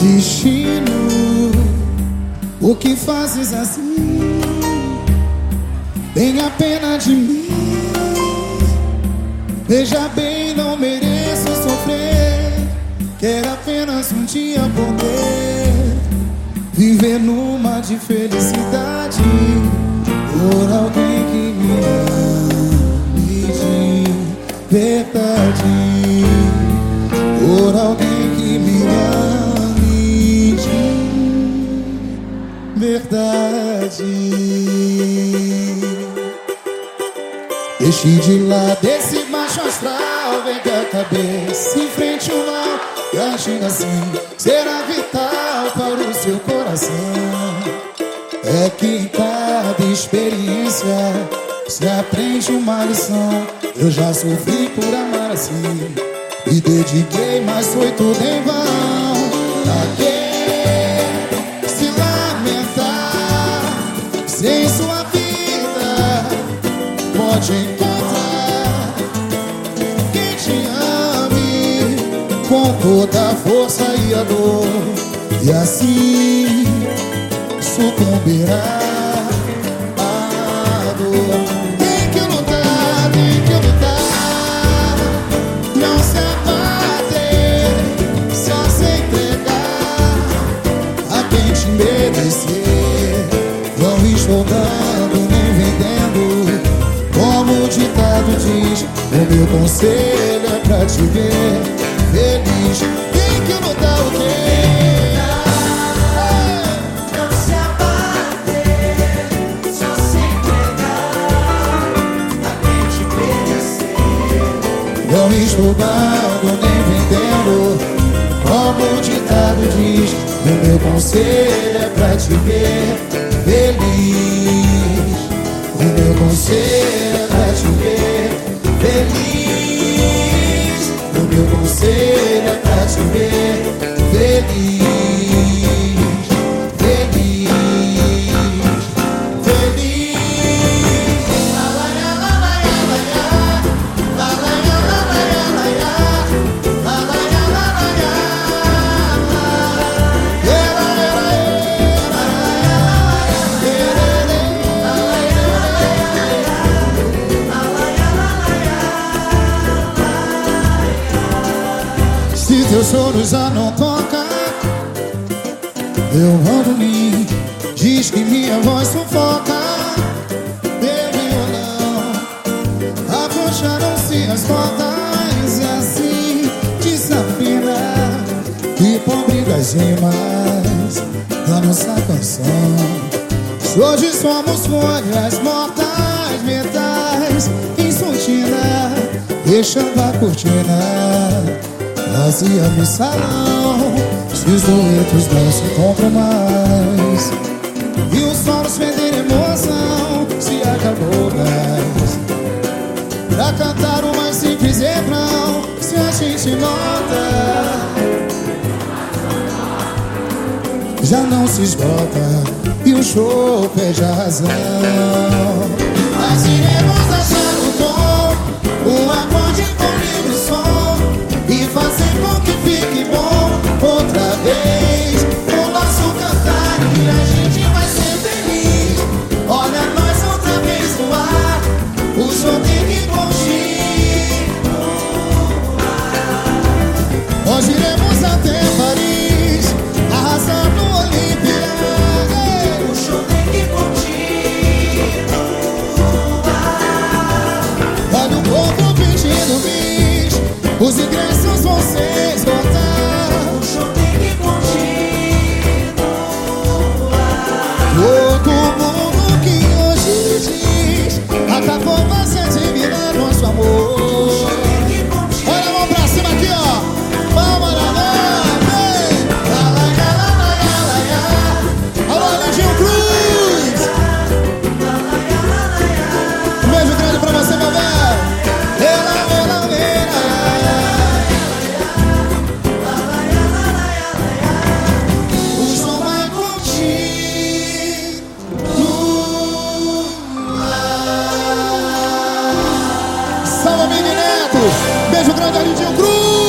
Destino, o que fazes assim? Tenha pena de mim. Veja bem, não mereço sofrer. Quero apenas um dia poder viver numa de felicidade por alguém que me ame de verdade. Verdade. Deixe de lado esse macho astral Vem com a cabeça em frente ao mal E agindo assim será vital para o seu coração. É que em cada experiência Se aprende uma lição. Eu já sofri por amar assim Me dediquei, mas foi tudo em vão lamentar Sem sua vida Pode encontrar Quem te ame Com toda a força e a dor. E assim sucumbirá à dor estou dando nem vendendo. Como o ditado diz O meu conselho é pra te ver feliz. Tem que mudar o quê? Não se abater, só se entregar. A quem te merecer. Não estou dando nem vendendo Como o ditado diz O meu conselho é pra te ver feliz. O meu conselho é pra te ver feliz. O meu conselho é pra te ver feliz Se teu choro já não toca Eu ando mim Diz que minha voz sufoca. Ou não Afrouxaram-se as cordas E assim desafina E pobre das rimas Da nossa canção. Se hoje somos folhas mortas Metais em soltina Deixando a cortina Vazia no salão Se os duetos não se compram mais. E os solos perderam emoção Se acabou gás Pra cantar o mais simples refrão Se a gente nota. Já não se esgota E o show perde a razão Mas iremos achar bis Beijo grande, Lindinho Cruz